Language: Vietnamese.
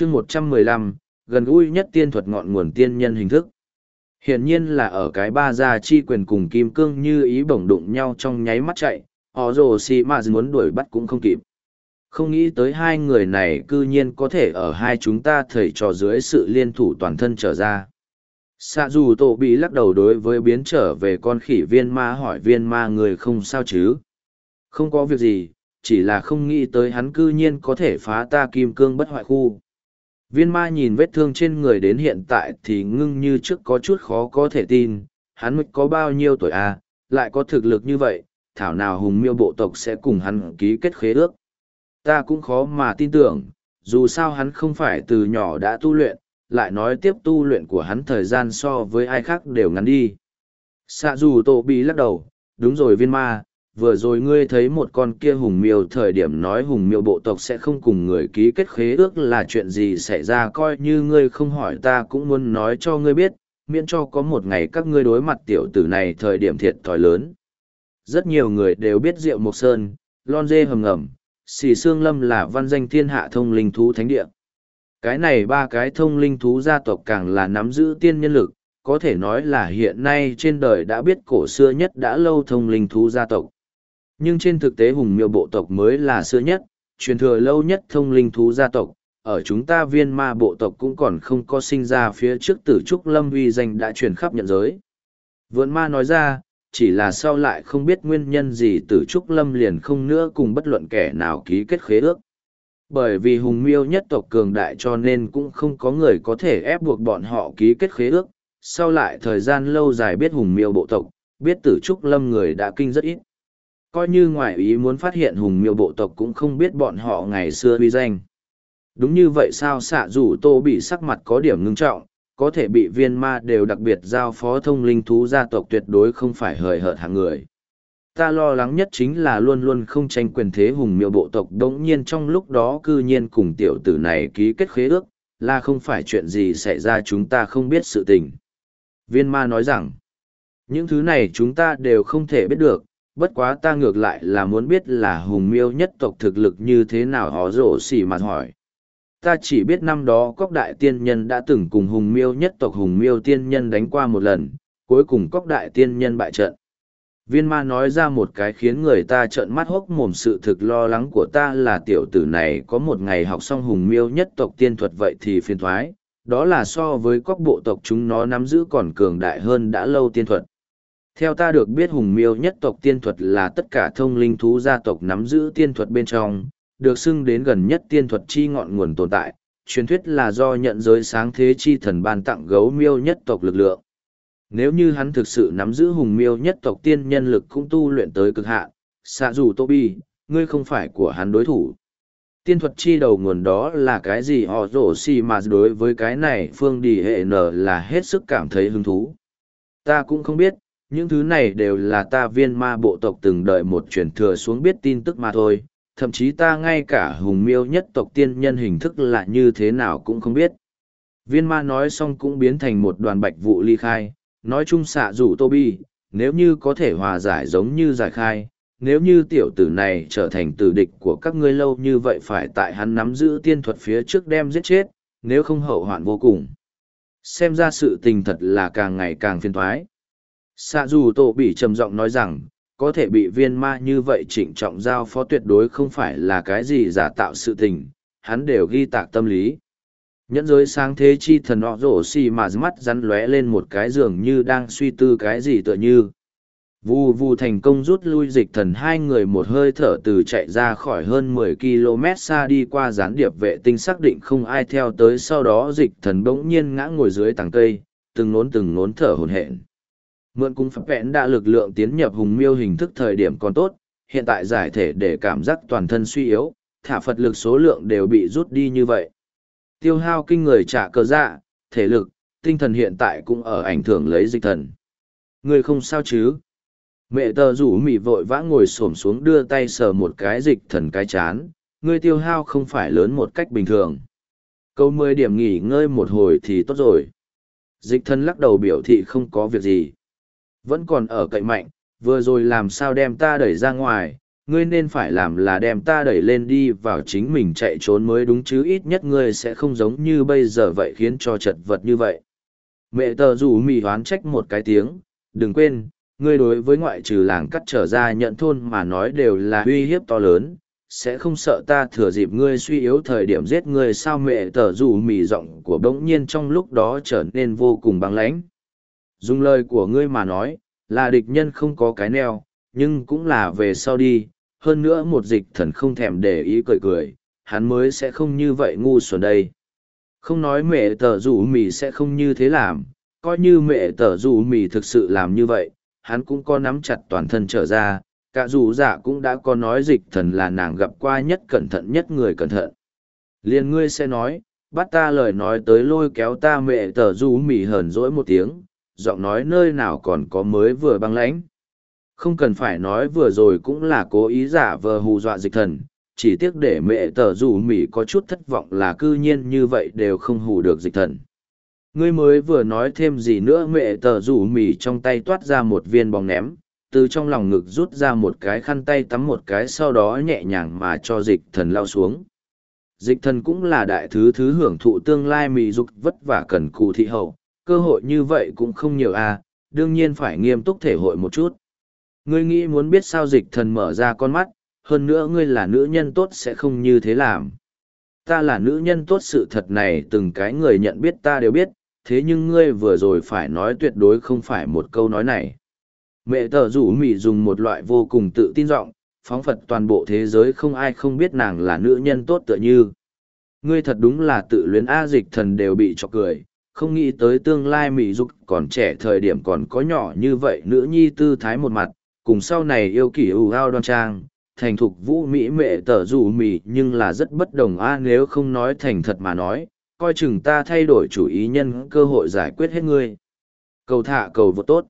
chương một trăm mười lăm, gần gũi nhất tiên thuật ngọn nguồn tiên nhân hình thức. Hiển nhiên là ở cái ba gia chi quyền cùng kim cương như ý bổng đụng nhau trong nháy mắt chạy, họ rồ xì m muốn đuổi bắt cũng không kịp. Không nghĩ tới hai người này c ư nhiên có thể ở hai chúng ta thầy trò dưới sự liên thủ toàn thân trở ra. Xạ dù tổ bị lắc đầu đối với biến trở về con khỉ viên ma hỏi viên ma người không sao chứ? Không có việc gì, chỉ là không nghĩ tới hắn cư nhiên có thể phá ta kim cương bất hoại khu. Viên ma nhìn vết thương trên người đến hiện tại thì ngưng như trước có chút khó có thể tin, hắn mới có bao nhiêu tuổi à, lại có thực lực như vậy, thảo nào hùng miêu bộ tộc sẽ cùng hắn ký kết khế ước. Ta cũng khó mà tin tưởng, dù sao hắn không phải từ nhỏ đã tu luyện, lại nói tiếp tu luyện của hắn thời gian so với ai khác đều ngắn đi. Xạ dù tổ bị lắc đầu, đúng rồi viên ma, vừa rồi ngươi thấy một con kia hùng miêu thời điểm nói hùng miêu bộ tộc sẽ không cùng người ký kết khế ước là chuyện gì xảy ra coi như ngươi không hỏi ta cũng muốn nói cho ngươi biết, miễn cho có một ngày các ngươi đối mặt tiểu tử này thời điểm thiệt thòi lớn. Rất nhiều người đều biết rượu mộc sơn, lon dê hầm ngầm xì xương lâm là văn danh thiên hạ thông linh thú thánh địa. Cái này ba cái thông linh thú gia tộc càng là nắm giữ tiên nhân lực, có thể nói là hiện nay trên đời đã biết cổ xưa nhất đã lâu thông linh thú gia tộc nhưng trên thực tế hùng miêu bộ tộc mới là xưa nhất, truyền thừa lâu nhất thông linh thú gia tộc, ở chúng ta viên ma bộ tộc cũng còn không có sinh ra phía trước tử trúc lâm uy danh đã truyền khắp nhận giới. Vượn ma nói ra, chỉ là sau lại không biết nguyên nhân gì tử trúc lâm liền không nữa cùng bất luận kẻ nào ký kết khế ước. Bởi vì hùng miêu nhất tộc cường đại cho nên cũng không có người có thể ép buộc bọn họ ký kết khế ước. Sau lại thời gian lâu dài biết hùng miêu bộ tộc, biết tử trúc lâm người đã kinh rất ít coi như ngoại ý muốn phát hiện hùng miêu bộ tộc cũng không biết bọn họ ngày xưa uy danh. Đúng như vậy sao xạ dù tô bị sắc mặt có điểm ngưng trọng, có thể bị viên ma đều đặc biệt giao phó thông linh thú gia tộc tuyệt đối không phải hời hợt hàng người. Ta lo lắng nhất chính là luôn luôn không tranh quyền thế hùng miêu bộ tộc đ n g nhiên trong lúc đó cư nhiên cùng tiểu tử này ký kết khế ước, là không phải chuyện gì xảy ra chúng ta không biết sự tình. Viên ma nói rằng, những thứ này chúng ta đều không thể biết được bất quá ta ngược lại là muốn biết là hùng miêu nhất tộc thực lực như thế nào, họ rổ xỉ mặt hỏi. Ta chỉ biết năm đó cóc đại tiên nhân đã từng cùng hùng miêu nhất tộc hùng miêu tiên nhân đánh qua một lần, cuối cùng cóc đại tiên nhân bại trận. Viên ma nói ra một cái khiến người ta trợn mắt hốc mồm, sự thực lo lắng của ta là tiểu tử này có một ngày học xong hùng miêu nhất tộc tiên thuật vậy thì phiền thoái, đó là so với cóc bộ tộc chúng nó nắm giữ còn cường đại hơn đã lâu tiên thuật theo ta được biết hùng miêu nhất tộc tiên thuật là tất cả thông linh thú gia tộc nắm giữ tiên thuật bên trong, được xưng đến gần nhất tiên thuật chi ngọn nguồn tồn tại, truyền thuyết là do nhận giới sáng thế chi thần ban tặng gấu miêu nhất tộc lực lượng. Nếu như hắn thực sự nắm giữ hùng miêu nhất tộc tiên nhân lực cũng tu luyện tới cực hạn, xạ dù tô bi, ngươi không phải của hắn đối thủ. Tiên thuật chi đầu nguồn đó là cái gì họ rổ xì mà đối với cái này phương đi hệ nở là hết sức cảm thấy hứng thú. Ta cũng không biết, những thứ này đều là ta viên ma bộ tộc từng đợi một truyền thừa xuống biết tin tức mà thôi, thậm chí ta ngay cả hùng miêu nhất tộc tiên nhân hình thức là như thế nào cũng không biết. Viên ma nói xong cũng biến thành một đoàn bạch vụ ly khai, nói chung xạ rủ tô bi, nếu như có thể hòa giải giống như giải khai, nếu như tiểu tử này trở thành tử địch của các ngươi lâu như vậy phải tại hắn nắm giữ tiên thuật phía trước đem giết chết, nếu không hậu hoạn vô cùng. Xem ra sự tình thật là càng ngày càng phiền thoái xạ dù tổ bị trầm giọng nói rằng, có thể bị viên ma như vậy trịnh trọng giao phó tuyệt đối không phải là cái gì giả tạo sự tình, hắn đều ghi tạc tâm lý. Nhẫn giới sáng thế chi thần họ rổ xì mà mắt rắn lóe lên một cái giường như đang suy tư cái gì tựa như. Vù vù thành công rút lui dịch thần hai người một hơi thở từ chạy ra khỏi hơn mười km xa đi qua gián điệp vệ tinh xác định không ai theo tới sau đó dịch thần bỗng nhiên ngã ngồi dưới tàng cây, từng nốn từng nốn thở hồn hển. Mượn cung phép vẹn đã lực lượng tiến nhập hùng miêu hình thức thời điểm còn tốt, hiện tại giải thể để cảm giác toàn thân suy yếu, thả Phật lực số lượng đều bị rút đi như vậy. Tiêu hao kinh người trả cơ dạ, thể lực, tinh thần hiện tại cũng ở ảnh hưởng lấy dịch thần. Người không sao chứ? Mẹ tờ rủ mỉ vội vã ngồi xổm xuống đưa tay sờ một cái dịch thần cái chán, ngươi tiêu hao không phải lớn một cách bình thường. Câu mười điểm nghỉ ngơi một hồi thì tốt rồi. Dịch thần lắc đầu biểu thị không có việc gì. Vẫn còn ở cậy mạnh, vừa rồi làm sao đem ta đẩy ra ngoài, ngươi nên phải làm là đem ta đẩy lên đi vào chính mình chạy trốn mới đúng chứ ít nhất ngươi sẽ không giống như bây giờ vậy khiến cho chật vật như vậy. Mẹ tờ rủ mì hoán trách một cái tiếng đừng quên ngươi đối với ngoại trừ làng cắt trở ra nhận thôn mà nói đều là uy hiếp to lớn sẽ không sợ ta thừa dịp ngươi suy yếu thời điểm giết ngươi sao? Mẹ tờ rủ mì giọng của bỗng nhiên trong lúc đó trở nên vô cùng băng lãnh dùng lời của ngươi mà nói, là địch nhân không có cái neo, nhưng cũng là về sau đi. Hơn nữa một dịch thần không thèm để ý cười cười, hắn mới sẽ không như vậy ngu xuẩn đây. Không nói mẹ tờ rủ mì sẽ không như thế làm, coi như mẹ tờ rủ mì thực sự làm như vậy, hắn cũng có nắm chặt toàn thân trở ra. Cả dù giả cũng đã có nói dịch thần là nàng gặp qua nhất cẩn thận nhất người cẩn thận. Liên ngươi sẽ nói, bắt ta lời nói tới lôi kéo ta mẹ tờ rủ mì hờn dỗi một tiếng giọng nói nơi nào còn có mới vừa băng lãnh. Không cần phải nói vừa rồi cũng là cố ý giả vờ hù dọa dịch thần, chỉ tiếc để mẹ tờ rủ mỉ có chút thất vọng là cư nhiên như vậy đều không hù được dịch thần. Ngươi mới vừa nói thêm gì nữa mẹ tờ rủ mỉ trong tay toát ra một viên bóng ném, từ trong lòng ngực rút ra một cái khăn tay tắm một cái sau đó nhẹ nhàng mà cho dịch thần lao xuống. Dịch thần cũng là đại thứ thứ hưởng thụ tương lai mì dục vất vả cần cù thị hậu cơ hội như vậy cũng không nhiều à đương nhiên phải nghiêm túc thể hội một chút Ngươi nghĩ muốn biết sao dịch thần mở ra con mắt, hơn nữa ngươi là nữ nhân tốt sẽ không như thế làm. Ta là nữ nhân tốt sự thật này từng cái người nhận biết ta đều biết, thế nhưng ngươi vừa rồi phải nói tuyệt đối không phải một câu nói này. Mẹ tờ rủ mị dùng một loại vô cùng tự tin giọng phóng phật toàn bộ thế giới không ai không biết nàng là nữ nhân tốt tựa như. Ngươi thật đúng là tự luyến A dịch thần đều bị chọc cười, không nghĩ tới tương lai mỹ dục còn trẻ thời điểm còn có nhỏ như vậy nữ nhi tư thái một mặt, cùng sau này yêu kỷ ưu ao đoan trang, thành thục vũ mỹ mệ tở dù mỹ nhưng là rất bất đồng a nếu không nói thành thật mà nói, coi chừng ta thay đổi chủ ý nhân cơ hội giải quyết hết ngươi. Cầu thả cầu vô tốt.